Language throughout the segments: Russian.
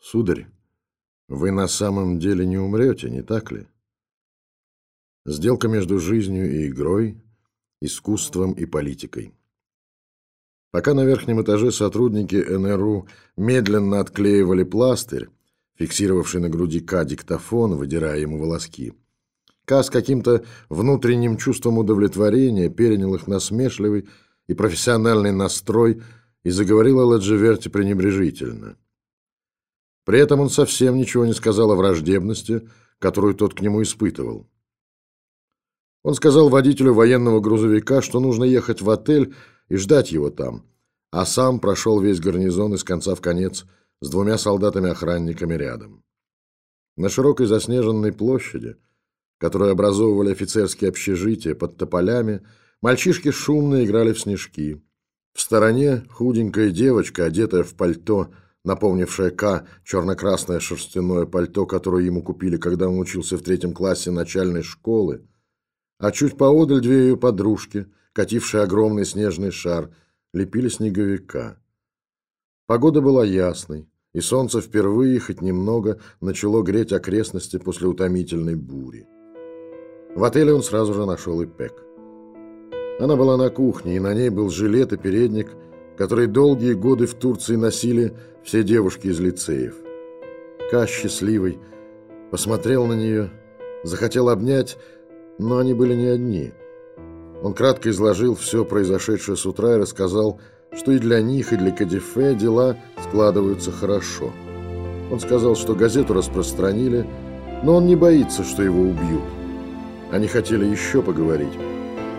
Сударь, вы на самом деле не умрете, не так ли? Сделка между жизнью и игрой, искусством и политикой. Пока на верхнем этаже сотрудники НРУ медленно отклеивали пластырь, фиксировавший на груди К диктофон, выдирая ему волоски, К с каким-то внутренним чувством удовлетворения перенял их насмешливый и профессиональный настрой и заговорил о Ладживерте пренебрежительно. При этом он совсем ничего не сказал о враждебности, которую тот к нему испытывал. Он сказал водителю военного грузовика, что нужно ехать в отель и ждать его там, а сам прошел весь гарнизон из конца в конец с двумя солдатами-охранниками рядом. На широкой заснеженной площади, которую образовывали офицерские общежития под тополями, мальчишки шумно играли в снежки. В стороне худенькая девочка, одетая в пальто, напомнившее К черно-красное шерстяное пальто, которое ему купили, когда он учился в третьем классе начальной школы, а чуть поодаль две ее подружки, катившие огромный снежный шар, лепили снеговика. Погода была ясной, и солнце впервые, хоть немного, начало греть окрестности после утомительной бури. В отеле он сразу же нашел и Пек. Она была на кухне, и на ней был жилет и передник – который долгие годы в Турции носили все девушки из лицеев. Ка, счастливый, посмотрел на нее, захотел обнять, но они были не одни. Он кратко изложил все произошедшее с утра и рассказал, что и для них, и для Кадифе дела складываются хорошо. Он сказал, что газету распространили, но он не боится, что его убьют. Они хотели еще поговорить.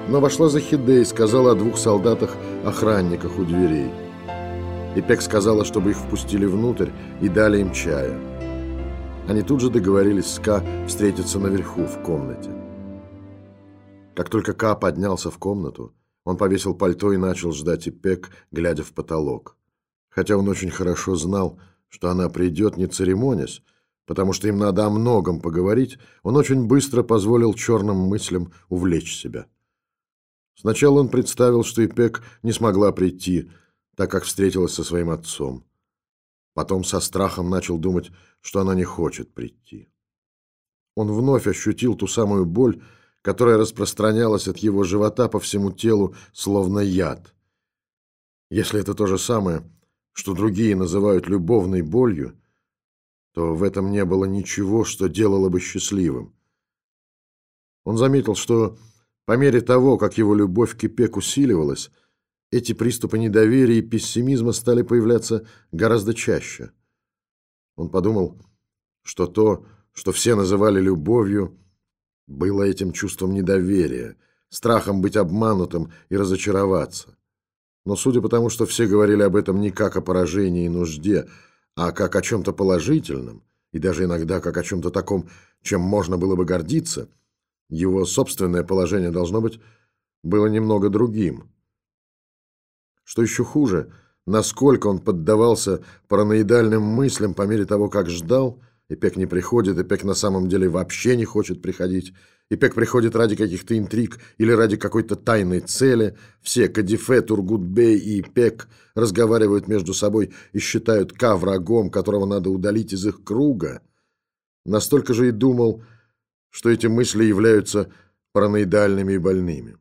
Но вошла Захиде и сказала о двух солдатах-охранниках у дверей. Ипек сказала, чтобы их впустили внутрь и дали им чая. Они тут же договорились с Ка встретиться наверху в комнате. Как только Ка поднялся в комнату, он повесил пальто и начал ждать Ипек, глядя в потолок. Хотя он очень хорошо знал, что она придет, не церемонясь, потому что им надо о многом поговорить, он очень быстро позволил черным мыслям увлечь себя. Сначала он представил, что Ипек не смогла прийти, так как встретилась со своим отцом. Потом со страхом начал думать, что она не хочет прийти. Он вновь ощутил ту самую боль, которая распространялась от его живота по всему телу, словно яд. Если это то же самое, что другие называют любовной болью, то в этом не было ничего, что делало бы счастливым. Он заметил, что по мере того, как его любовь к Ипек усиливалась, эти приступы недоверия и пессимизма стали появляться гораздо чаще. Он подумал, что то, что все называли любовью, было этим чувством недоверия, страхом быть обманутым и разочароваться. Но судя по тому, что все говорили об этом не как о поражении и нужде, а как о чем-то положительном, и даже иногда как о чем-то таком, чем можно было бы гордиться – его собственное положение, должно быть, было немного другим. Что еще хуже, насколько он поддавался параноидальным мыслям по мере того, как ждал, и Пек не приходит, и Пек на самом деле вообще не хочет приходить, и Пек приходит ради каких-то интриг или ради какой-то тайной цели. Все Кадифе, Тургутбей и Пек разговаривают между собой и считают Ка врагом, которого надо удалить из их круга. Настолько же и думал, что эти мысли являются параноидальными и больными.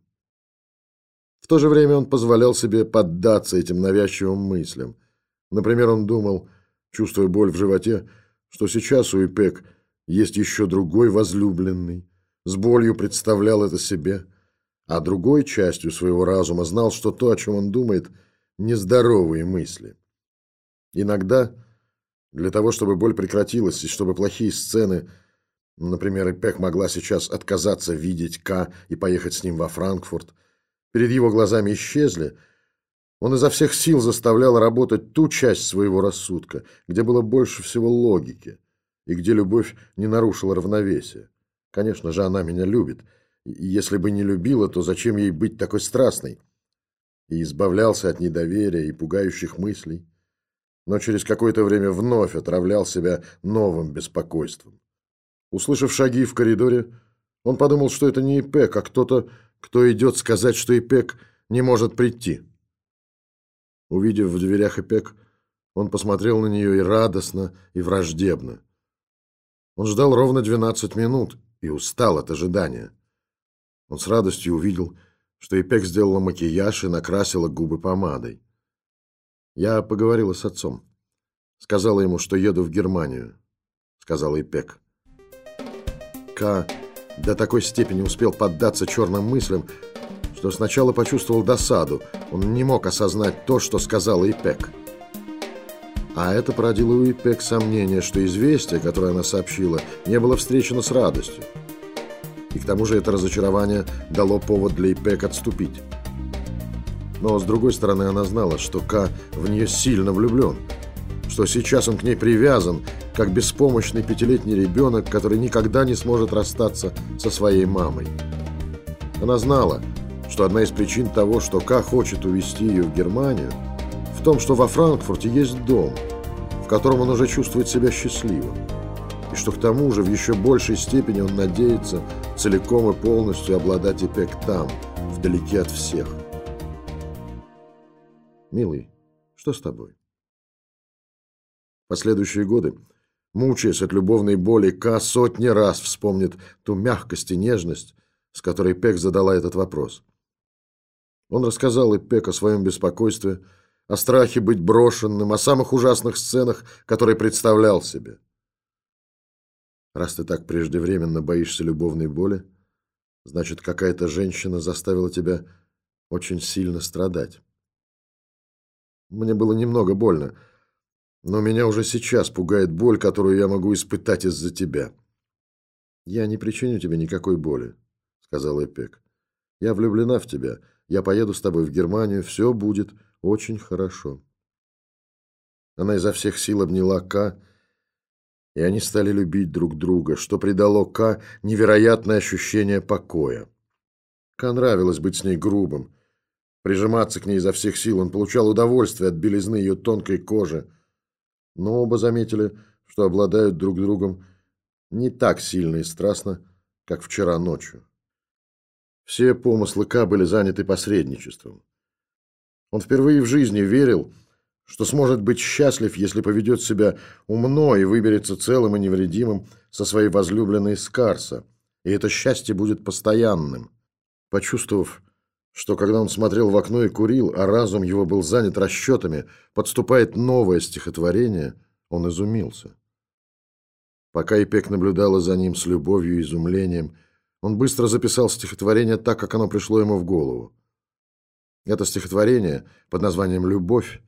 То же время он позволял себе поддаться этим навязчивым мыслям. Например, он думал, чувствуя боль в животе, что сейчас у Ипек есть еще другой возлюбленный, с болью представлял это себе, а другой частью своего разума знал, что то, о чем он думает, нездоровые мысли. Иногда, для того, чтобы боль прекратилась и чтобы плохие сцены – Например, Ипек могла сейчас отказаться видеть К и поехать с ним во Франкфурт. Перед его глазами исчезли. Он изо всех сил заставлял работать ту часть своего рассудка, где было больше всего логики, и где любовь не нарушила равновесия. Конечно же, она меня любит. И если бы не любила, то зачем ей быть такой страстной? И избавлялся от недоверия и пугающих мыслей. Но через какое-то время вновь отравлял себя новым беспокойством. Услышав шаги в коридоре, он подумал, что это не Ипек, а кто-то, кто идет сказать, что Ипек не может прийти. Увидев в дверях Ипек, он посмотрел на нее и радостно, и враждебно. Он ждал ровно 12 минут и устал от ожидания. Он с радостью увидел, что Ипек сделала макияж и накрасила губы помадой. Я поговорила с отцом. Сказала ему, что еду в Германию, сказала Ипек. К до такой степени успел поддаться черным мыслям, что сначала почувствовал досаду. Он не мог осознать то, что сказала Ипек. А это породило у Ипек сомнение, что известие, которое она сообщила, не было встречено с радостью. И к тому же это разочарование дало повод для Ипек отступить. Но, с другой стороны, она знала, что К в нее сильно влюблен, что сейчас он к ней привязан, как беспомощный пятилетний ребенок, который никогда не сможет расстаться со своей мамой. Она знала, что одна из причин того, что К хочет увезти ее в Германию, в том, что во Франкфурте есть дом, в котором он уже чувствует себя счастливым, и что к тому же в еще большей степени он надеется целиком и полностью обладать Ипек там, вдалеке от всех. Милый, что с тобой? Последующие годы, мучаясь от любовной боли, Ка сотни раз вспомнит ту мягкость и нежность, с которой Пек задала этот вопрос. Он рассказал Ипек о своем беспокойстве, о страхе быть брошенным, о самых ужасных сценах, которые представлял себе. Раз ты так преждевременно боишься любовной боли, значит, какая-то женщина заставила тебя очень сильно страдать. Мне было немного больно, но меня уже сейчас пугает боль, которую я могу испытать из-за тебя. Я не причиню тебе никакой боли, сказал Эпек. Я влюблена в тебя. Я поеду с тобой в Германию. Все будет очень хорошо. Она изо всех сил обняла Ка, и они стали любить друг друга, что придало Ка невероятное ощущение покоя. Ка нравилось быть с ней грубым, Прижиматься к ней изо всех сил он получал удовольствие от белизны ее тонкой кожи. Но оба заметили, что обладают друг другом не так сильно и страстно, как вчера ночью. Все помыслы Ка были заняты посредничеством. Он впервые в жизни верил, что сможет быть счастлив, если поведет себя умно и выберется целым и невредимым со своей возлюбленной Скарса, и это счастье будет постоянным. Почувствовав, что когда он смотрел в окно и курил, а разум его был занят расчетами, подступает новое стихотворение, он изумился. Пока Ипек наблюдала за ним с любовью и изумлением, он быстро записал стихотворение так, как оно пришло ему в голову. Это стихотворение под названием «Любовь»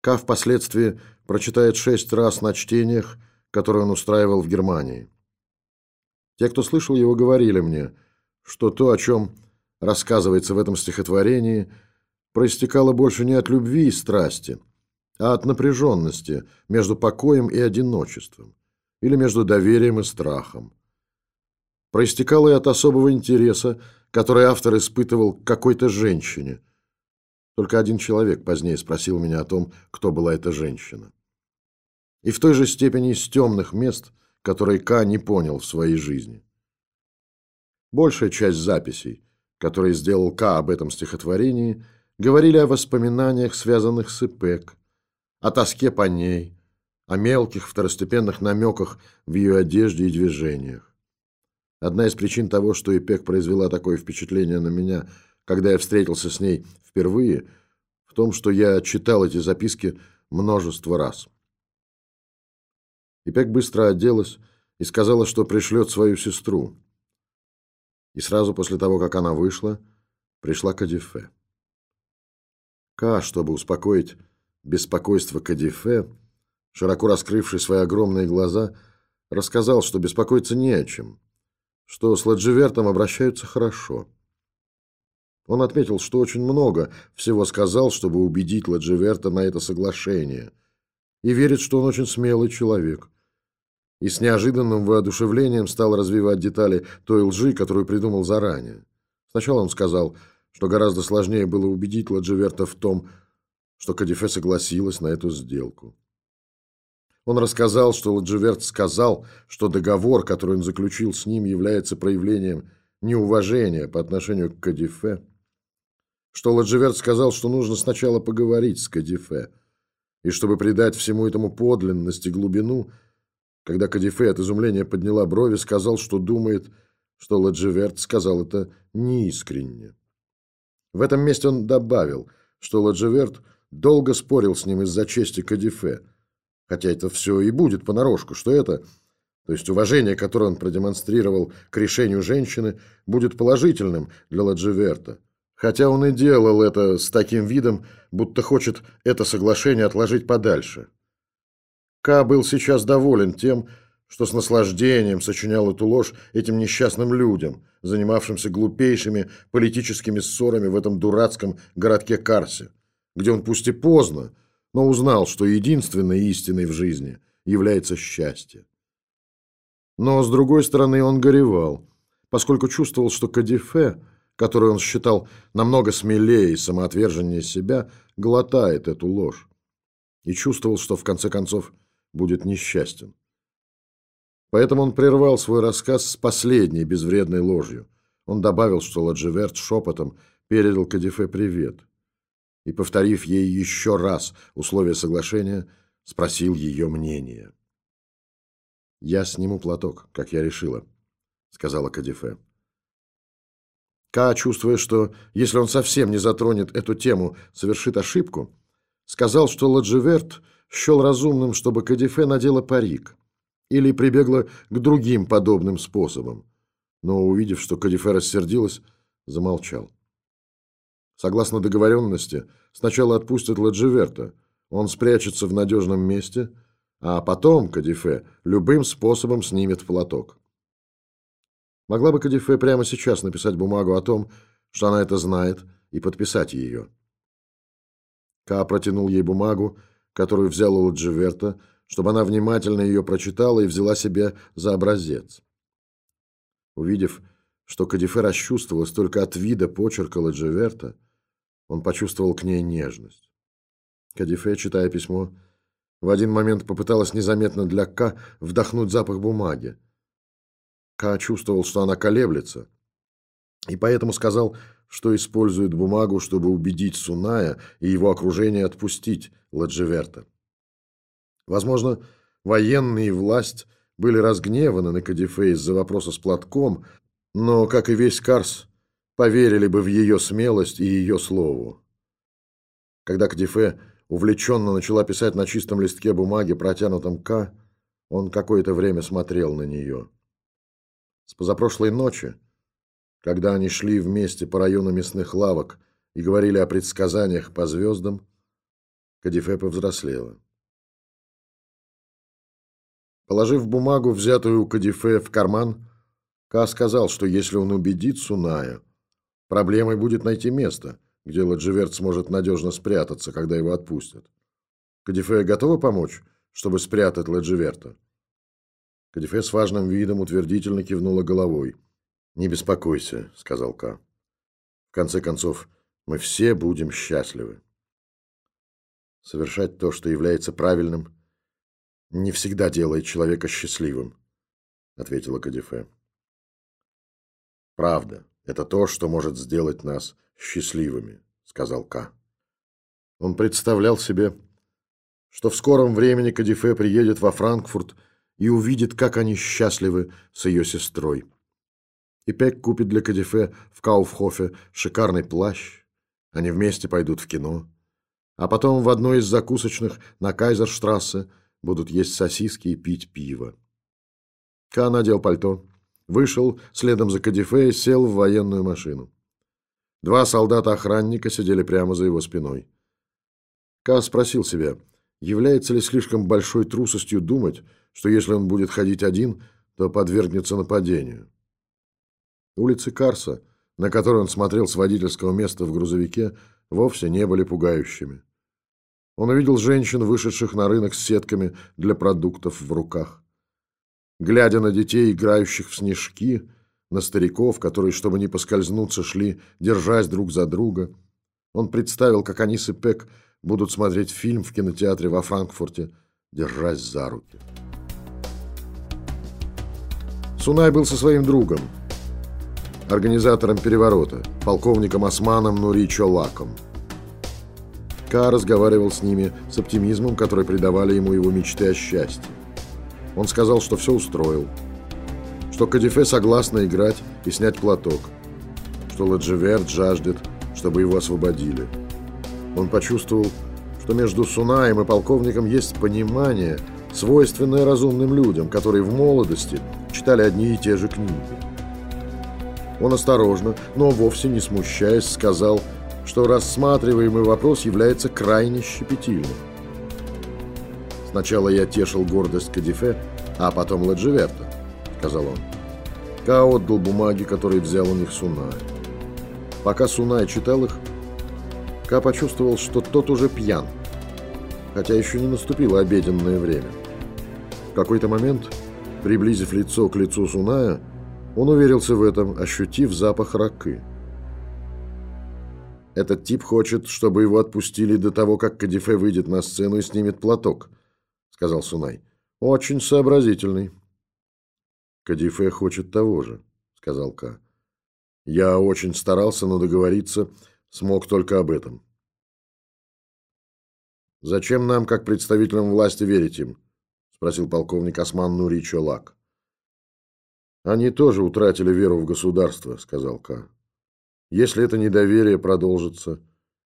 Ка впоследствии прочитает шесть раз на чтениях, которые он устраивал в Германии. Те, кто слышал его, говорили мне, что то, о чем рассказывается в этом стихотворении, проистекало больше не от любви и страсти, а от напряженности между покоем и одиночеством, или между доверием и страхом. Проистекало и от особого интереса, который автор испытывал к какой-то женщине. Только один человек позднее спросил меня о том, кто была эта женщина. И в той же степени из темных мест, которые К не понял в своей жизни. Большая часть записей, который сделал К об этом стихотворении, говорили о воспоминаниях, связанных с Ипек, о тоске по ней, о мелких второстепенных намеках в ее одежде и движениях. Одна из причин того, что Ипек произвела такое впечатление на меня, когда я встретился с ней впервые, в том, что я читал эти записки множество раз. Ипек быстро оделась и сказала, что пришлет свою сестру. И сразу после того, как она вышла, пришла Кадифе. Ка, чтобы успокоить беспокойство Кадифе, широко раскрывший свои огромные глаза, рассказал, что беспокоиться не о чем, что с Ладживертом обращаются хорошо. Он отметил, что очень много всего сказал, чтобы убедить Ладживерта на это соглашение, и верит, что он очень смелый человек – и с неожиданным воодушевлением стал развивать детали той лжи, которую придумал заранее. Сначала он сказал, что гораздо сложнее было убедить Ладживерта в том, что Кадифе согласилась на эту сделку. Он рассказал, что Ладживерт сказал, что договор, который он заключил с ним, является проявлением неуважения по отношению к Кадифе, что Ладживерт сказал, что нужно сначала поговорить с Кадифе, И чтобы придать всему этому подлинность и глубину, когда Кадифе от изумления подняла брови, сказал, что думает, что Ладживерт сказал это неискренне. В этом месте он добавил, что Ладживерт долго спорил с ним из-за чести Кадифе, хотя это все и будет понарошку, что это, то есть уважение, которое он продемонстрировал к решению женщины, будет положительным для Ладживерта, хотя он и делал это с таким видом, будто хочет это соглашение отложить подальше. Ка был сейчас доволен тем, что с наслаждением сочинял эту ложь этим несчастным людям, занимавшимся глупейшими политическими ссорами в этом дурацком городке Карсе, где он пусть и поздно, но узнал, что единственной истиной в жизни является счастье. Но, с другой стороны, он горевал, поскольку чувствовал, что Кадифе, который он считал намного смелее и самоотверженнее себя, глотает эту ложь, и чувствовал, что в конце концов будет несчастен. Поэтому он прервал свой рассказ с последней безвредной ложью. Он добавил, что Ладживерт шепотом передал Кадифе привет. И, повторив ей еще раз условия соглашения, спросил ее мнение. «Я сниму платок, как я решила», — сказала Кадифе. Ка, чувствуя, что если он совсем не затронет эту тему, совершит ошибку, сказал, что Ладживерт счел разумным, чтобы Кадифе надела парик или прибегла к другим подобным способам. Но, увидев, что Кадифе рассердилась, замолчал. Согласно договоренности, сначала отпустят Ладживерта, он спрячется в надежном месте, а потом Кадифе любым способом снимет платок. Могла бы Кадифе прямо сейчас написать бумагу о том, что она это знает, и подписать ее. Ка протянул ей бумагу, которую взял у Ладживерта, чтобы она внимательно ее прочитала и взяла себе за образец. Увидев, что Кадифе расчувствовалась только от вида почерка Ладживерта, он почувствовал к ней нежность. Кадифе, читая письмо, в один момент попыталась незаметно для К вдохнуть запах бумаги. К чувствовал, что она колеблется, и поэтому сказал, что использует бумагу, чтобы убедить Суная и его окружение отпустить Ладживерта. Возможно, военные и власть были разгневаны на Кадифе из-за вопроса с платком, но, как и весь Карс, поверили бы в ее смелость и ее слову. Когда Кадифе увлеченно начала писать на чистом листке бумаги, протянутом К, он какое-то время смотрел на нее. С позапрошлой ночи, когда они шли вместе по району мясных лавок и говорили о предсказаниях по звездам, Кадифе повзрослела. Положив бумагу, взятую у Кадифе, в карман, Ка сказал, что если он убедит Суная, проблемой будет найти место, где Ладживерт сможет надежно спрятаться, когда его отпустят. Кадифе готова помочь, чтобы спрятать Ладживерта? Кадифе с важным видом утвердительно кивнула головой. «Не беспокойся», — сказал Ка. «В конце концов, мы все будем счастливы». Совершать то, что является правильным, не всегда делает человека счастливым, ответила Кадифе. Правда, это то, что может сделать нас счастливыми, сказал Ка. Он представлял себе, что в скором времени Кадифе приедет во Франкфурт и увидит, как они счастливы с ее сестрой. И Пек купит для Кадифе в Кауфхофе шикарный плащ. Они вместе пойдут в кино. А потом в одной из закусочных на Кайзерштрассе будут есть сосиски и пить пиво. Ка надел пальто, вышел следом за Кадифе и сел в военную машину. Два солдата-охранника сидели прямо за его спиной. Ка спросил себя, является ли слишком большой трусостью думать, что если он будет ходить один, то подвергнется нападению. Улицы Карса, на которые он смотрел с водительского места в грузовике, вовсе не были пугающими. Он увидел женщин, вышедших на рынок с сетками для продуктов в руках. Глядя на детей, играющих в снежки, на стариков, которые, чтобы не поскользнуться, шли, держась друг за друга, он представил, как они с Ипек будут смотреть фильм в кинотеатре во Франкфурте, держась за руки. Сунай был со своим другом, организатором переворота, полковником Османом Нури Чолаком. Ка разговаривал с ними с оптимизмом, который придавали ему его мечты о счастье. Он сказал, что все устроил, что Кадифе согласна играть и снять платок, что Ладживерт жаждет, чтобы его освободили. Он почувствовал, что между Сунаем и полковником есть понимание, свойственное разумным людям, которые в молодости читали одни и те же книги. Он осторожно, но вовсе не смущаясь, сказал – что рассматриваемый вопрос является крайне щепетильным. «Сначала я тешил гордость Кадифе, а потом Ладживерта», — сказал он. Ка отдал бумаги, которые взял у них Сунай. Пока Сунай читал их, Ка почувствовал, что тот уже пьян, хотя еще не наступило обеденное время. В какой-то момент, приблизив лицо к лицу Суная, он уверился в этом, ощутив запах ракы. Этот тип хочет, чтобы его отпустили до того, как Кадифе выйдет на сцену и снимет платок, сказал Сунай. Очень сообразительный. Кадифе хочет того же, сказал Ка. Я очень старался, но договориться смог только об этом. Зачем нам, как представителям власти, верить им? спросил полковник Осман Нури Чолак. Они тоже утратили веру в государство, сказал Ка. Если это недоверие продолжится,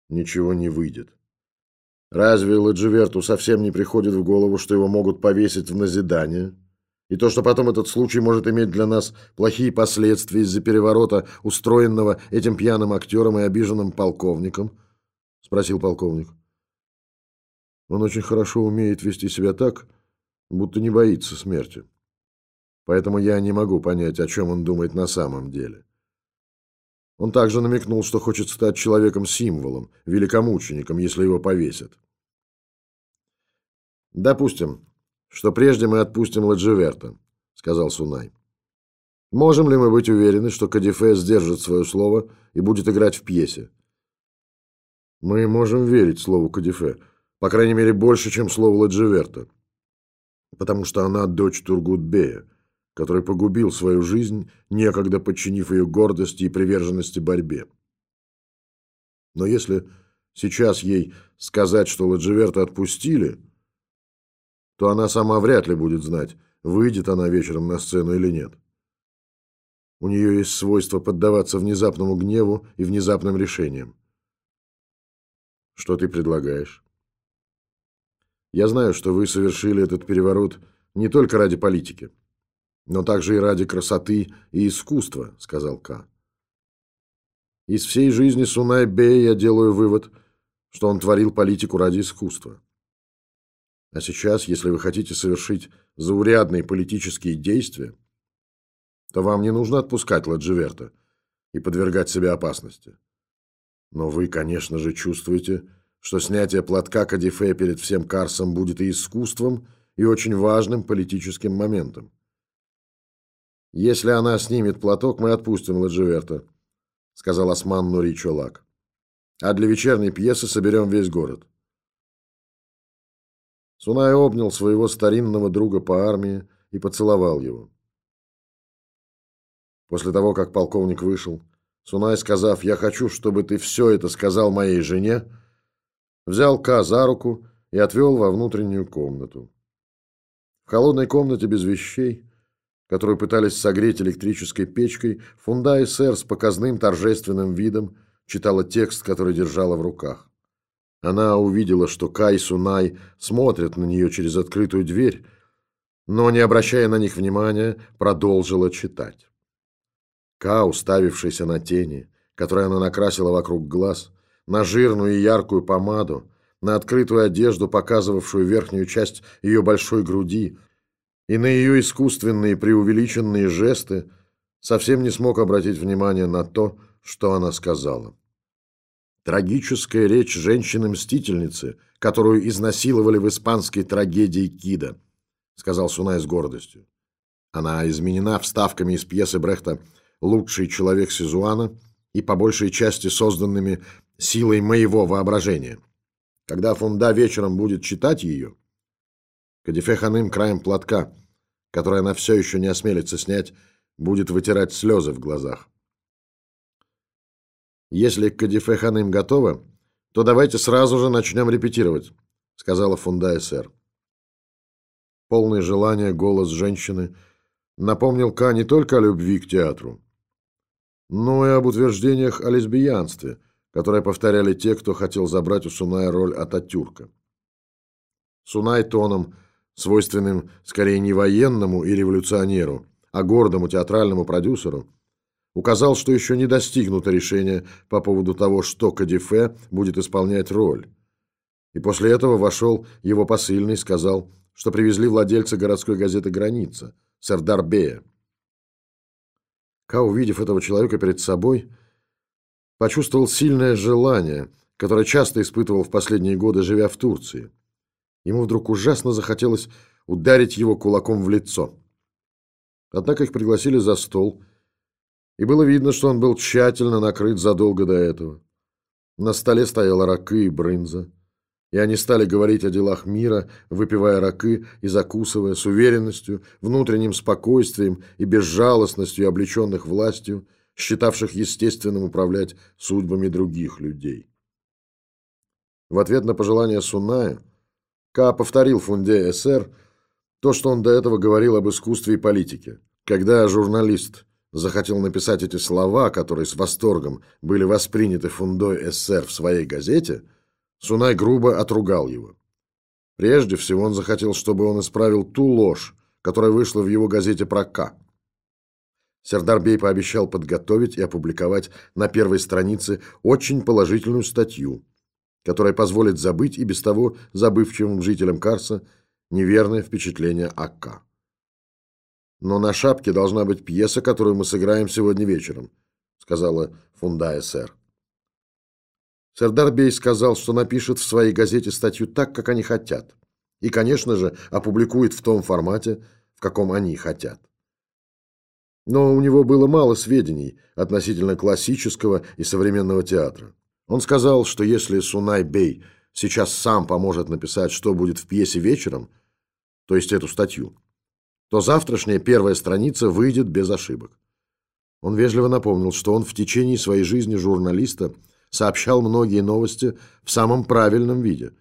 ничего не выйдет. Разве Ладживерту совсем не приходит в голову, что его могут повесить в назидание? И то, что потом этот случай может иметь для нас плохие последствия из-за переворота, устроенного этим пьяным актером и обиженным полковником? Спросил полковник. Он очень хорошо умеет вести себя так, будто не боится смерти. Поэтому я не могу понять, о чем он думает на самом деле. Он также намекнул, что хочет стать человеком-символом, великомучеником, если его повесят. «Допустим, что прежде мы отпустим Ладживерта», — сказал Сунай. «Можем ли мы быть уверены, что Кадифе сдержит свое слово и будет играть в пьесе?» «Мы можем верить слову Кадифе, по крайней мере, больше, чем слову Ладживерта, потому что она дочь Тургутбея, который погубил свою жизнь, некогда подчинив ее гордости и приверженности борьбе. Но если сейчас ей сказать, что Ладживерта отпустили, то она сама вряд ли будет знать, выйдет она вечером на сцену или нет. У нее есть свойство поддаваться внезапному гневу и внезапным решениям. Что ты предлагаешь? Я знаю, что вы совершили этот переворот не только ради политики но также и ради красоты и искусства», — сказал Ка. «Из всей жизни Сунай-Бе я делаю вывод, что он творил политику ради искусства. А сейчас, если вы хотите совершить заурядные политические действия, то вам не нужно отпускать Ладживерта и подвергать себя опасности. Но вы, конечно же, чувствуете, что снятие платка Кадифе перед всем Карсом будет и искусством, и очень важным политическим моментом. «Если она снимет платок, мы отпустим Ладживерта», — сказал Осман Нури Чолак. «А для вечерней пьесы соберем весь город». Сунай обнял своего старинного друга по армии и поцеловал его. После того, как полковник вышел, Сунай, сказав «Я хочу, чтобы ты все это сказал моей жене», взял Ка за руку и отвел во внутреннюю комнату. В холодной комнате без вещей которую пытались согреть электрической печкой, Фунда сэр с показным торжественным видом читала текст, который держала в руках. Она увидела, что Кай Сунай смотрят на нее через открытую дверь, но, не обращая на них внимания, продолжила читать. Ка, уставившийся на тени, которые она накрасила вокруг глаз, на жирную и яркую помаду, на открытую одежду, показывавшую верхнюю часть ее большой груди, и на ее искусственные преувеличенные жесты совсем не смог обратить внимание на то, что она сказала. Трагическая речь женщины-мстительницы, которую изнасиловали в испанской трагедии Кида, сказал Сунай с гордостью. Она изменена вставками из пьесы Брехта «Лучший человек Сизуана» и по большей части созданными силой моего воображения. Когда Фунда вечером будет читать ее, Кадифе Ханым краем платка, который она все еще не осмелится снять, будет вытирать слезы в глазах. Если Кадифе Ханым готова, то давайте сразу же начнем репетировать, сказала Фунда СР. Полный желания голос женщины напомнил Ка не только о любви к театру, но и об утверждениях о лесбиянстве, которые повторяли те, кто хотел забрать у Суная роль Ататюрка. Сунай тоном, свойственным скорее не военному и революционеру, а гордому театральному продюсеру, указал, что еще не достигнуто решение по поводу того, что Кадифе будет исполнять роль. И после этого вошел его посыльный и сказал, что привезли владельца городской газеты «Граница», Сердар Бея. Ка, увидев этого человека перед собой, почувствовал сильное желание, которое часто испытывал в последние годы, живя в Турции. Ему вдруг ужасно захотелось ударить его кулаком в лицо. Однако их пригласили за стол, и было видно, что он был тщательно накрыт задолго до этого. На столе стояла ракы и брынза, и они стали говорить о делах мира, выпивая ракы и закусывая с уверенностью, внутренним спокойствием и безжалостностью облеченных властью, считавших естественным управлять судьбами других людей. В ответ на пожелание Суная Ка повторил Фунде СР то, что он до этого говорил об искусстве и политике. Когда журналист захотел написать эти слова, которые с восторгом были восприняты Фундой СССР в своей газете, Сунай грубо отругал его. Прежде всего он захотел, чтобы он исправил ту ложь, которая вышла в его газете про К. Сердарбей пообещал подготовить и опубликовать на первой странице очень положительную статью, которая позволит забыть и без того забывчивым жителям Карса неверное впечатление АК. Но на шапке должна быть пьеса, которую мы сыграем сегодня вечером, сказала Фунда СР. Сердар Бей сказал, что напишет в своей газете статью так, как они хотят. И, конечно же, опубликует в том формате, в каком они хотят. Но у него было мало сведений относительно классического и современного театра. Он сказал, что если Сунай Бей сейчас сам поможет написать, что будет в пьесе вечером, то есть эту статью, то завтрашняя первая страница выйдет без ошибок. Он вежливо напомнил, что он в течение своей жизни журналиста сообщал многие новости в самом правильном виде,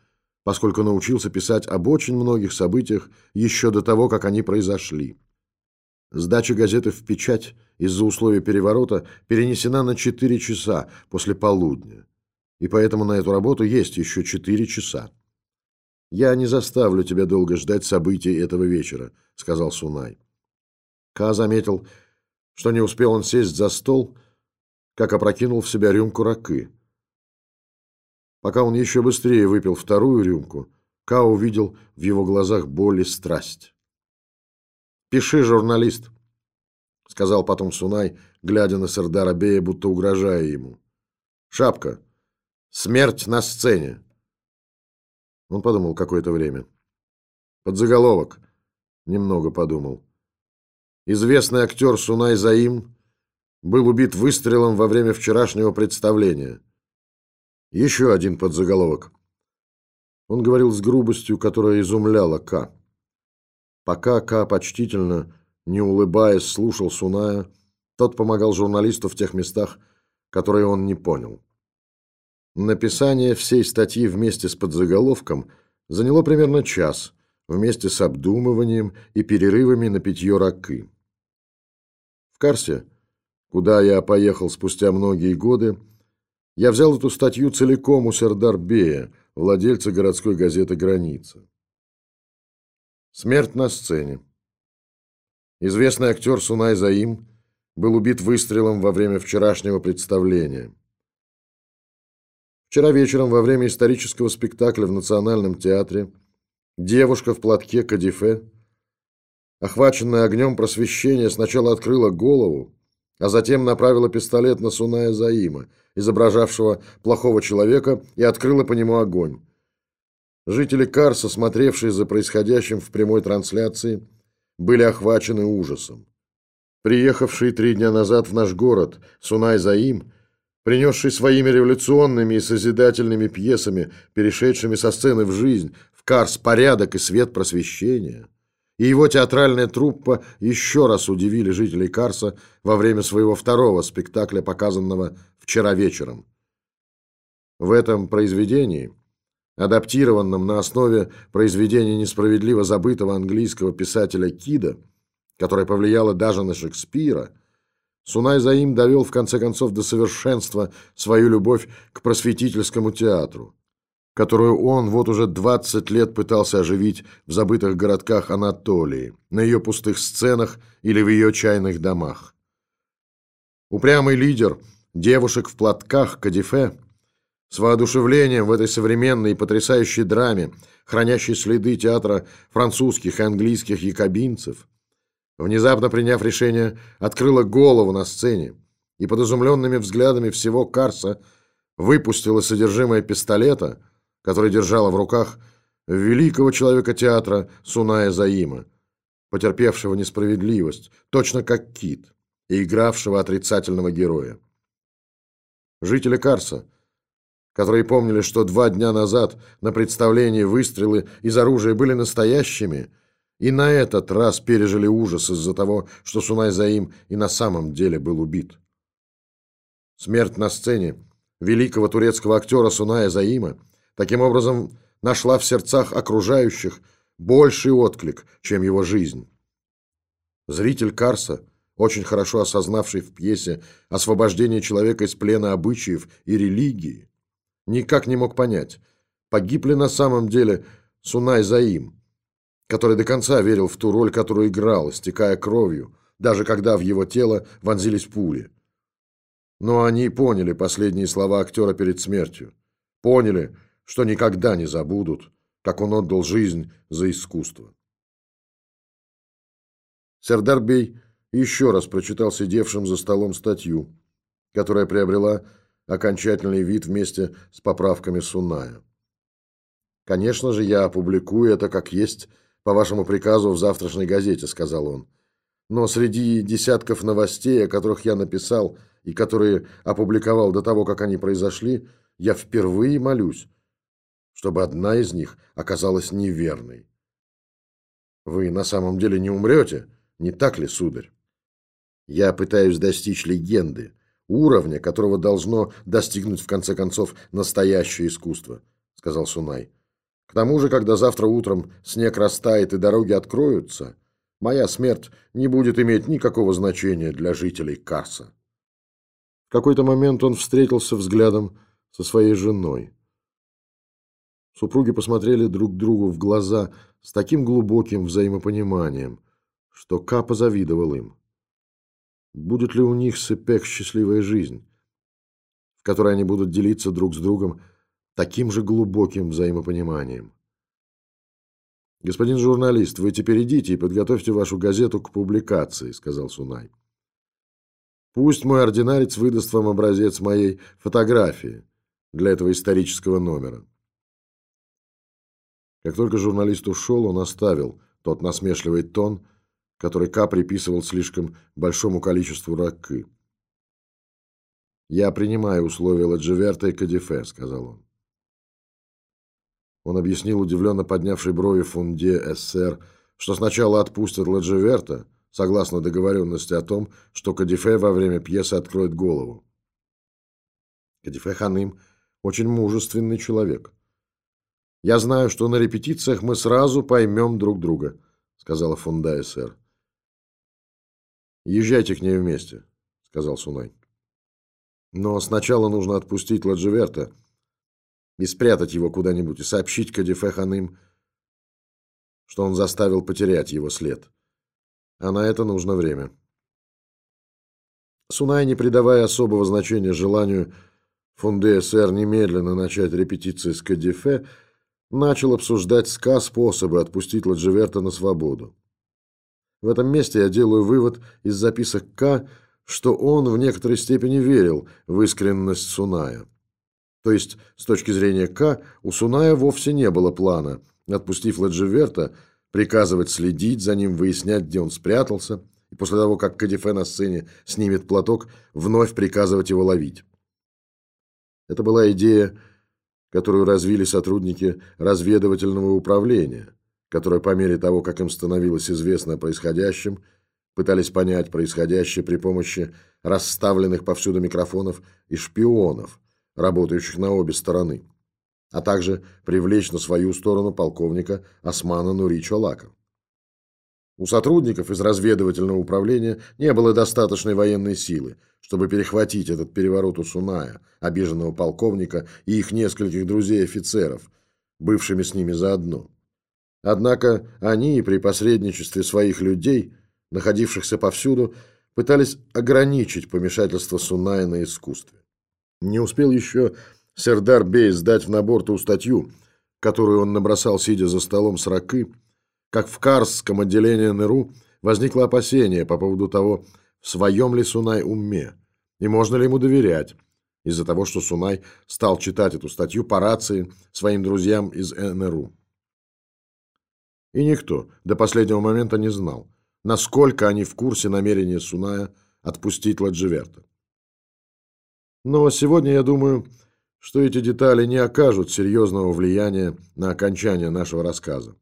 поскольку научился писать об очень многих событиях еще до того, как они произошли. Сдача газеты в печать из-за условий переворота перенесена на 4 часа после полудня, и поэтому на эту работу есть еще 4 часа. «Я не заставлю тебя долго ждать событий этого вечера», — сказал Сунай. Ка заметил, что не успел он сесть за стол, как опрокинул в себя рюмку ракы. Пока он еще быстрее выпил вторую рюмку, Ка увидел в его глазах боль и страсть. «Пиши, журналист», — сказал потом Сунай, глядя на Сардара Бея, будто угрожая ему. «Шапка. Смерть на сцене». Он подумал какое-то время. Подзаголовок. Немного подумал. Известный актер Сунай Заим был убит выстрелом во время вчерашнего представления. Еще один подзаголовок. Он говорил с грубостью, которая изумляла К. Пока К почтительно, не улыбаясь, слушал Суная, тот помогал журналисту в тех местах, которые он не понял. Написание всей статьи вместе с подзаголовком заняло примерно час, вместе с обдумыванием и перерывами на питье ракы. В Карсе, куда я поехал спустя многие годы, я взял эту статью целиком у Сердар-Бея, владельца городской газеты «Граница». Смерть на сцене. Известный актер Сунай Заим был убит выстрелом во время вчерашнего представления. Вчера вечером во время исторического спектакля в Национальном театре девушка в платке кадифе, охваченная огнем просвещения, сначала открыла голову, а затем направила пистолет на Суная Заима, изображавшего плохого человека, и открыла по нему огонь. Жители Карса, смотревшие за происходящим в прямой трансляции, были охвачены ужасом. Приехавший три дня назад в наш город Сунай Заим – принесший своими революционными и созидательными пьесами, перешедшими со сцены в жизнь, в Карс порядок и свет просвещения. И его театральная труппа еще раз удивили жителей Карса во время своего второго спектакля, показанного вчера вечером. В этом произведении, адаптированном на основе произведения несправедливо забытого английского писателя Кида, которое повлияло даже на Шекспира, Сунай Заим довел в конце концов до совершенства свою любовь к просветительскому театру, которую он вот уже 20 лет пытался оживить в забытых городках Анатолии, на ее пустых сценах или в ее чайных домах. Упрямый лидер девушек в платках Кадифе с воодушевлением в этой современной и потрясающей драме, хранящей следы театра французских и английских якобинцев, внезапно приняв решение, открыла голову на сцене и под изумленными взглядами всего Карса выпустила содержимое пистолета, который держала в руках великого человека театра Суная Заима, потерпевшего несправедливость, точно как Кит, и игравшего отрицательного героя. Жители Карса, которые помнили, что два дня назад на представлении выстрелы из оружия были настоящими, и на этот раз пережили ужас из-за того, что Сунай Заим и на самом деле был убит. Смерть на сцене великого турецкого актера Суная Заима таким образом нашла в сердцах окружающих больший отклик, чем его жизнь. Зритель Карса, очень хорошо осознавший в пьесе освобождение человека из плена обычаев и религии, никак не мог понять, погиб ли на самом деле Сунай Заим, который до конца верил в ту роль, которую играл, истекая кровью, даже когда в его тело вонзились пули. Но они поняли последние слова актера перед смертью. Поняли, что никогда не забудут, как он отдал жизнь за искусство. Сердарбей еще раз прочитал сидевшим за столом статью, которая приобрела окончательный вид вместе с поправками Суная. «Конечно же, я опубликую это как есть по вашему приказу в завтрашней газете», — сказал он. «Но среди десятков новостей, о которых я написал и которые опубликовал до того, как они произошли, я впервые молюсь, чтобы одна из них оказалась неверной. Вы на самом деле не умрете, не так ли, сударь? Я пытаюсь достичь легенды, уровня, которого должно достигнуть в конце концов настоящее искусство, сказал Сунай. К тому же, когда завтра утром снег растает и дороги откроются, моя смерть не будет иметь никакого значения для жителей Карса. В какой-то момент он встретился взглядом со своей женой. Супруги посмотрели друг другу в глаза с таким глубоким взаимопониманием, что Ка позавидовал им. Будет ли у них с Эпек счастливая жизнь, в которой они будут делиться друг с другом таким же глубоким взаимопониманием? «Господин журналист, вы теперь идите и подготовьте вашу газету к публикации», — сказал Сунай. «Пусть мой ординарец выдаст вам образец моей фотографии для этого исторического номера». Как только журналист ушел, он оставил тот насмешливый тон, который Ка приписывал слишком большому количеству ракы. «Я принимаю условия Ладживерта и Кадифе», — сказал он. Он объяснил удивленно поднявшей брови Фунде СССР, что сначала отпустят Ладживерта, согласно договоренности о том, что Кадифе во время пьесы откроет голову. Кадифе Ханым очень мужественный человек. «Я знаю, что на репетициях мы сразу поймем друг друга», — сказала Фунда СССР. «Езжайте к ней вместе», — сказал Сунай. «Но сначала нужно отпустить Ладживерта и спрятать его куда-нибудь и сообщить Кадифе Ханым, что он заставил потерять его след. А на это нужно время». Сунай, не придавая особого значения желанию Фунде СР немедленно начать репетиции с Кадифе, начал обсуждать СКА способы отпустить Ладживерта на свободу. В этом месте я делаю вывод из записок К, что он в некоторой степени верил в искренность Суная. То есть, с точки зрения К, у Суная вовсе не было плана, отпустив Ладживерта, приказывать следить за ним, выяснять, где он спрятался, и после того, как Кадифе на сцене снимет платок, вновь приказывать его ловить. Это была идея, которую развили сотрудники разведывательного управления – которые по мере того, как им становилось известно о происходящем, пытались понять происходящее при помощи расставленных повсюду микрофонов и шпионов, работающих на обе стороны, а также привлечь на свою сторону полковника Османа Нури Чолака. У сотрудников из разведывательного управления не было достаточной военной силы, чтобы перехватить этот переворот у Суная, обиженного полковника и их нескольких друзей-офицеров, бывшими с ними заодно. Однако они при посредничестве своих людей, находившихся повсюду, пытались ограничить помешательство Суная на искусстве. Не успел еще Сердар Бей сдать в набор ту статью, которую он набросал, сидя за столом с ракы, как в Карсском отделении НРУ возникло опасение по поводу того, в своем ли Сунай уме, и можно ли ему доверять, из-за того, что Сунай стал читать эту статью по рации своим друзьям из НРУ. И никто до последнего момента не знал, насколько они в курсе намерения Суная отпустить Ладживерта. Но сегодня я думаю, что эти детали не окажут серьезного влияния на окончание нашего рассказа.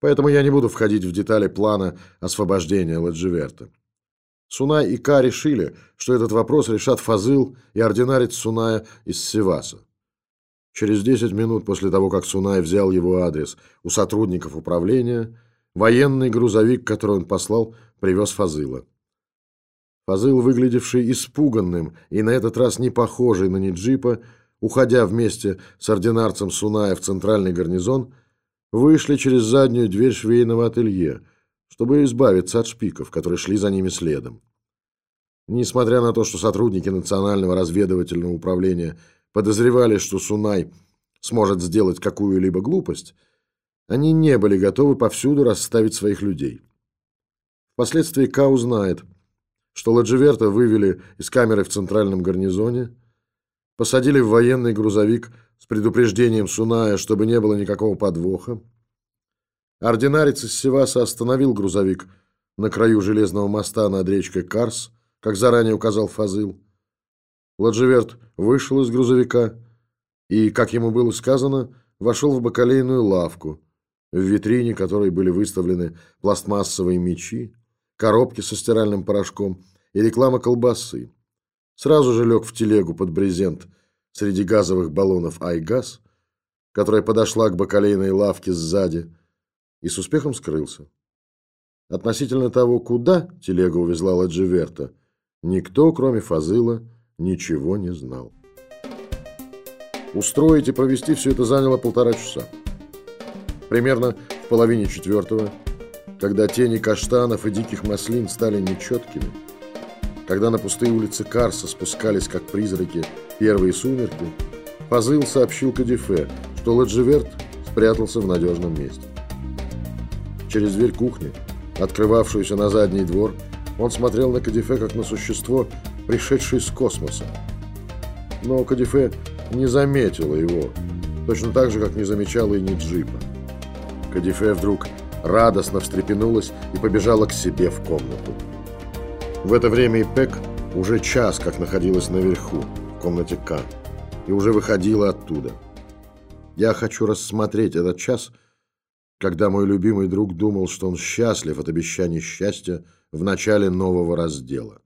Поэтому я не буду входить в детали плана освобождения Ладживерта. Сунай и Ка решили, что этот вопрос решат Фазыл и ординарец Суная из Севаса. Через 10 минут после того, как Сунай взял его адрес у сотрудников управления, военный грузовик, который он послал, привез Фазыла. Фазыл, выглядевший испуганным и на этот раз не похожий на Ниджипа, уходя вместе с ординарцем Суная в центральный гарнизон, вышли через заднюю дверь швейного ателье, чтобы избавиться от шпиков, которые шли за ними следом. Несмотря на то, что сотрудники Национального разведывательного управления подозревали, что Сунай сможет сделать какую-либо глупость, они не были готовы повсюду расставить своих людей. Впоследствии Ка узнает, что Ладживерта вывели из камеры в центральном гарнизоне, посадили в военный грузовик с предупреждением Суная, чтобы не было никакого подвоха. Ординарец из Севаса остановил грузовик на краю железного моста над речкой Карс, как заранее указал Фазыл. Ладживерт вышел из грузовика и, как ему было сказано, вошел в бакалейную лавку, в витрине которой были выставлены пластмассовые мечи, коробки со стиральным порошком и реклама колбасы. Сразу же лег в телегу под брезент – среди газовых баллонов «Айгаз», которая подошла к бакалейной лавке сзади, и с успехом скрылся. Относительно того, куда телега увезла Ладживерта, никто, кроме Фазыла, ничего не знал. Устроить и провести все это заняло полтора часа. Примерно в половине четвертого, когда тени каштанов и диких маслин стали нечеткими, когда на пустые улицы Карса спускались, как призраки, первые сумерки, Фазыл сообщил Кадифе, что Ладживерт спрятался в надежном месте. Через дверь кухни, открывавшуюся на задний двор, он смотрел на Кадифе как на существо, пришедшее из космоса. Но Кадифе не заметила его, точно так же, как не замечала и Ниджипа. Кадифе вдруг радостно встрепенулась и побежала к себе в комнату. В это время Ипек уже час как находилась наверху, в комнате К, и уже выходила оттуда. Я хочу рассмотреть этот час, когда мой любимый друг думал, что он счастлив от обещаний счастья в начале нового раздела.